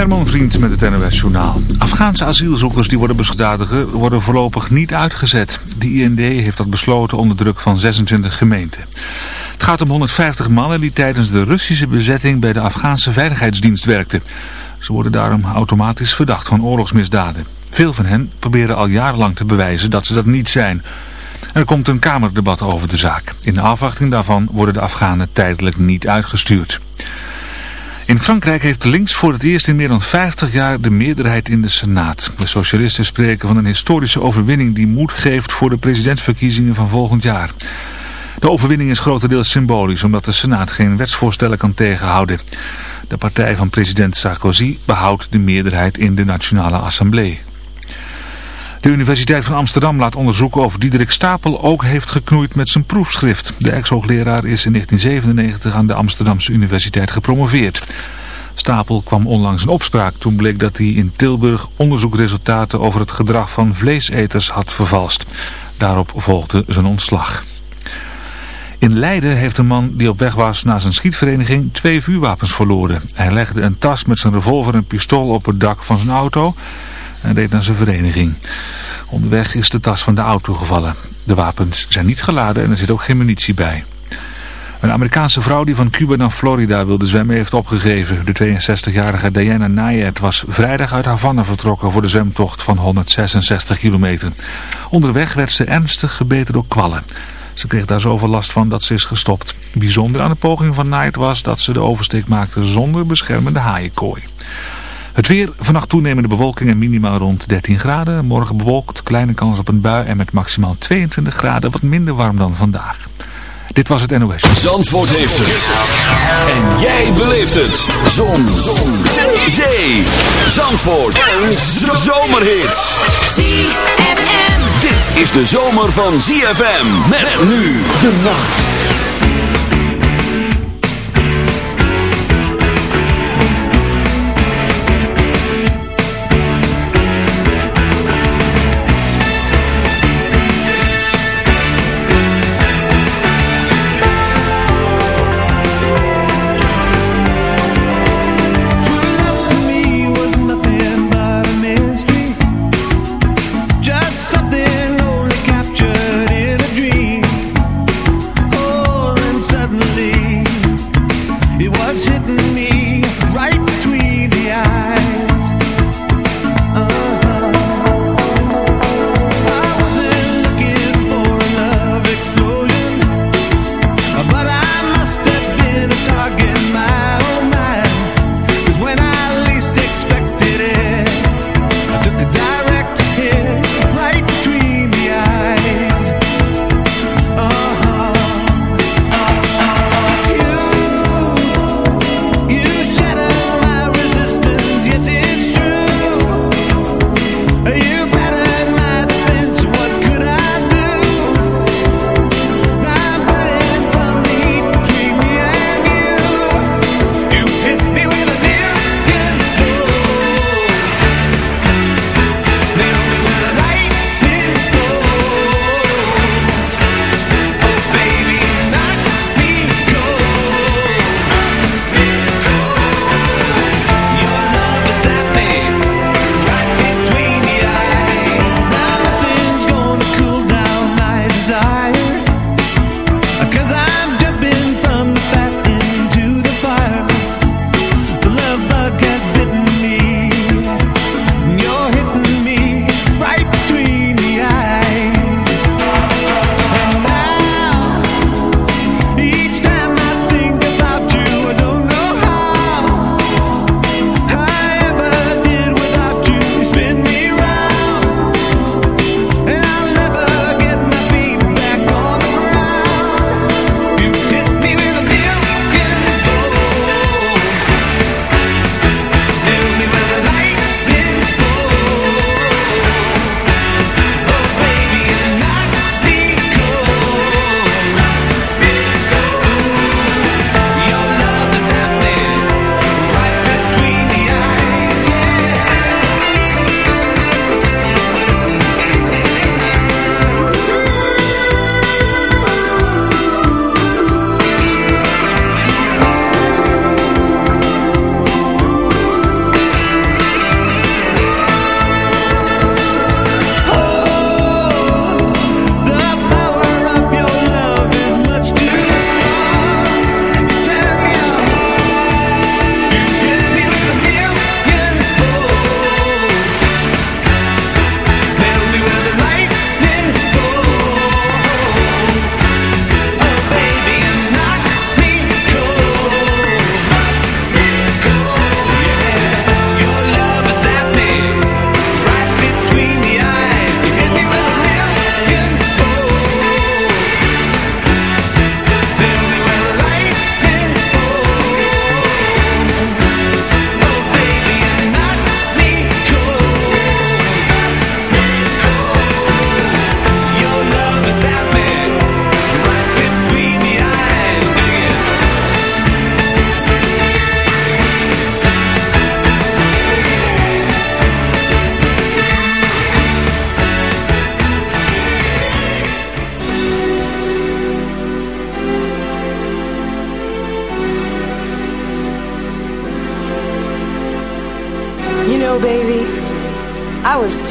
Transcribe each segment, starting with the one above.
Herman Vriend met het NOS Journaal. Afghaanse asielzoekers die worden beschadigen worden voorlopig niet uitgezet. De IND heeft dat besloten onder druk van 26 gemeenten. Het gaat om 150 mannen die tijdens de Russische bezetting bij de Afghaanse Veiligheidsdienst werkten. Ze worden daarom automatisch verdacht van oorlogsmisdaden. Veel van hen proberen al jarenlang te bewijzen dat ze dat niet zijn. Er komt een kamerdebat over de zaak. In afwachting daarvan worden de Afghanen tijdelijk niet uitgestuurd. In Frankrijk heeft links voor het eerst in meer dan 50 jaar de meerderheid in de Senaat. De socialisten spreken van een historische overwinning die moed geeft voor de presidentsverkiezingen van volgend jaar. De overwinning is grotendeels symbolisch omdat de Senaat geen wetsvoorstellen kan tegenhouden. De partij van president Sarkozy behoudt de meerderheid in de Nationale Assemblée. De Universiteit van Amsterdam laat onderzoeken of Diederik Stapel ook heeft geknoeid met zijn proefschrift. De ex-hoogleraar is in 1997 aan de Amsterdamse Universiteit gepromoveerd. Stapel kwam onlangs in opspraak toen bleek dat hij in Tilburg onderzoekresultaten over het gedrag van vleeseters had vervalst. Daarop volgde zijn ontslag. In Leiden heeft een man die op weg was naar zijn schietvereniging twee vuurwapens verloren. Hij legde een tas met zijn revolver en pistool op het dak van zijn auto en reed naar zijn vereniging. Onderweg is de tas van de auto gevallen. De wapens zijn niet geladen en er zit ook geen munitie bij. Een Amerikaanse vrouw die van Cuba naar Florida wilde zwemmen heeft opgegeven. De 62-jarige Diana Nayet was vrijdag uit Havana vertrokken voor de zwemtocht van 166 kilometer. Onderweg werd ze ernstig gebeten door kwallen. Ze kreeg daar zoveel last van dat ze is gestopt. Bijzonder aan de poging van Nayet was dat ze de oversteek maakte zonder beschermende haaienkooi. Het weer, vannacht toenemende bewolking en minimaal rond 13 graden. Morgen bewolkt, kleine kans op een bui en met maximaal 22 graden, wat minder warm dan vandaag. Dit was het NOS. Zandvoort heeft het. En jij beleeft het. Zon. Zon. Zee. Zandvoort. Een zomerhit. ZFM. Dit is de zomer van ZFM. Met nu de nacht.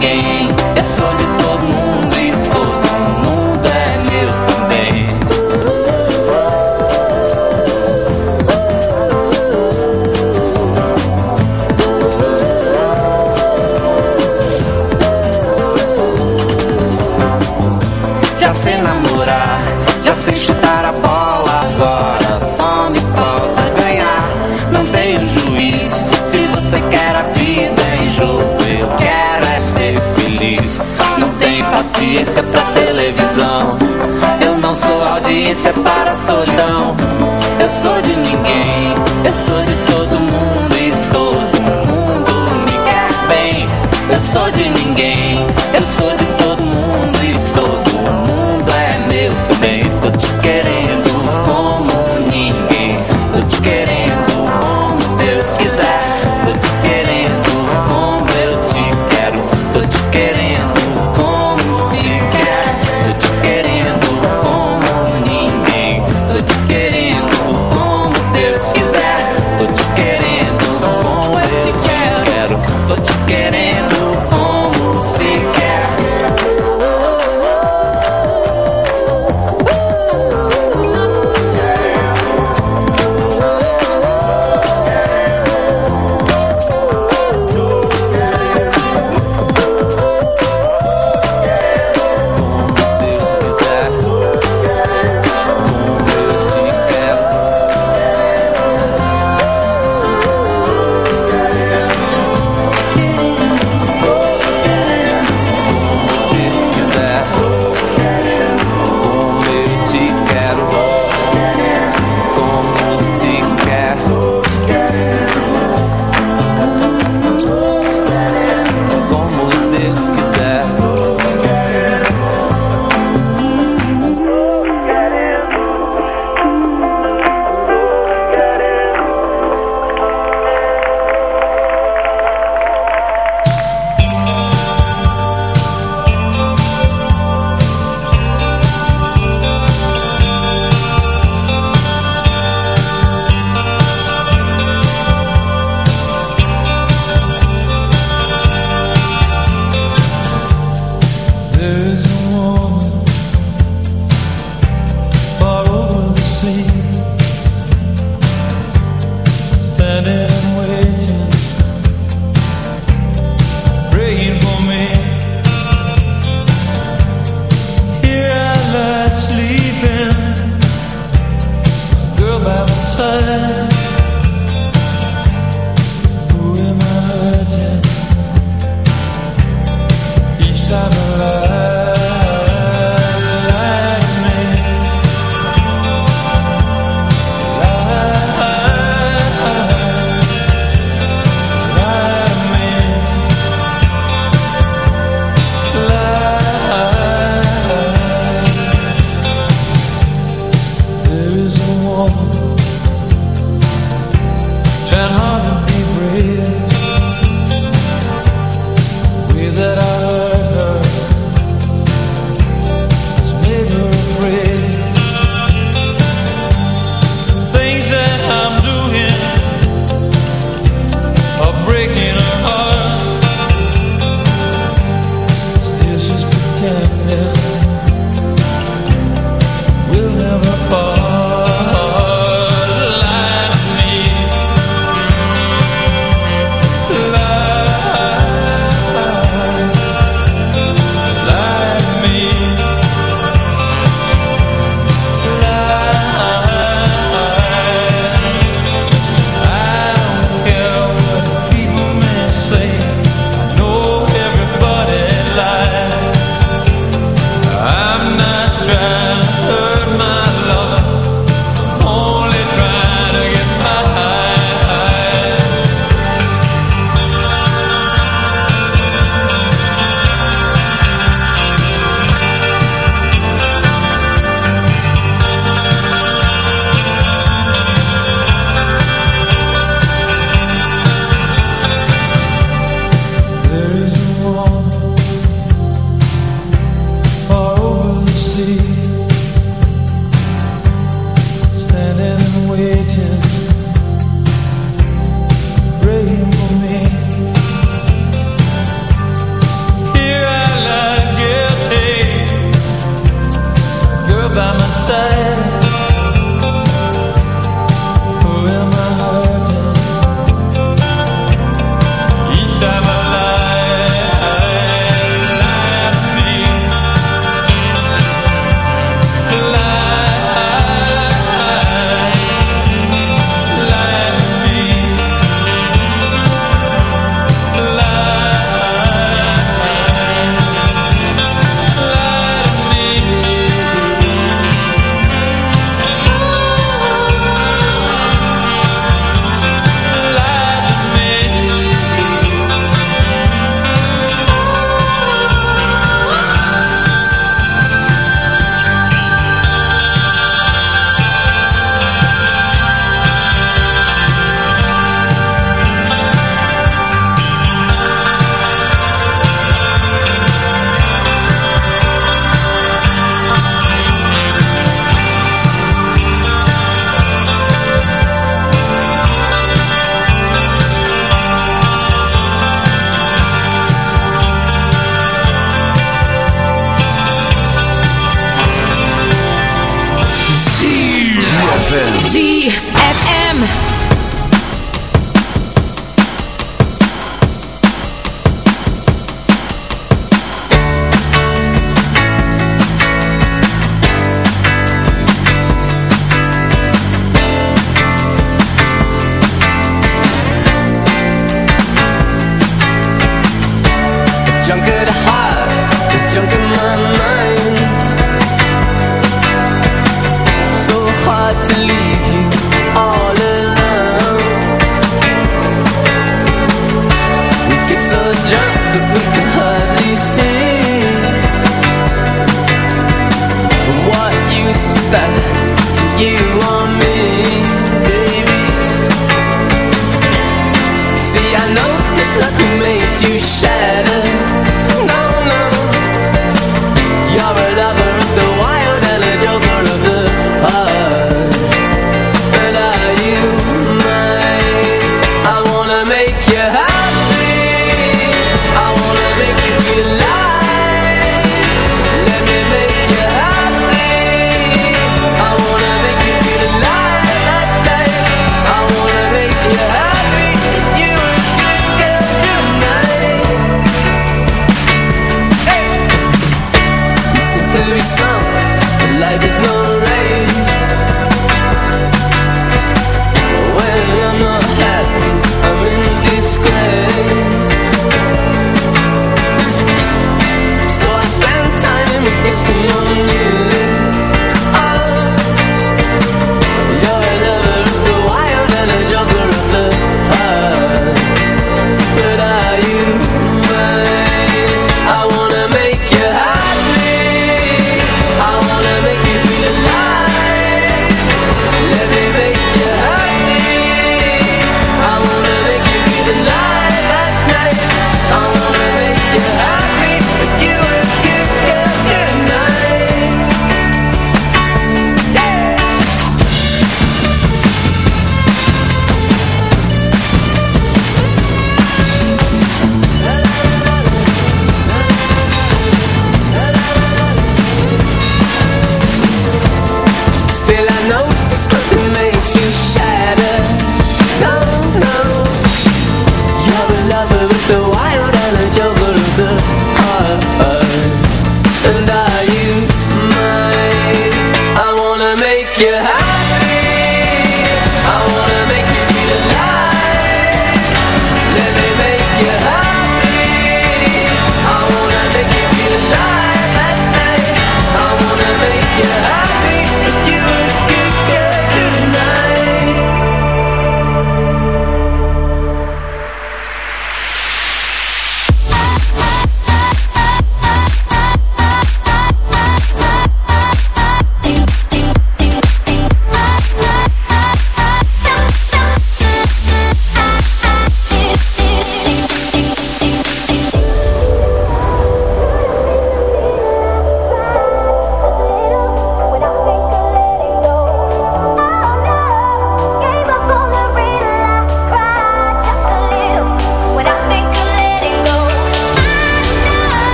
game.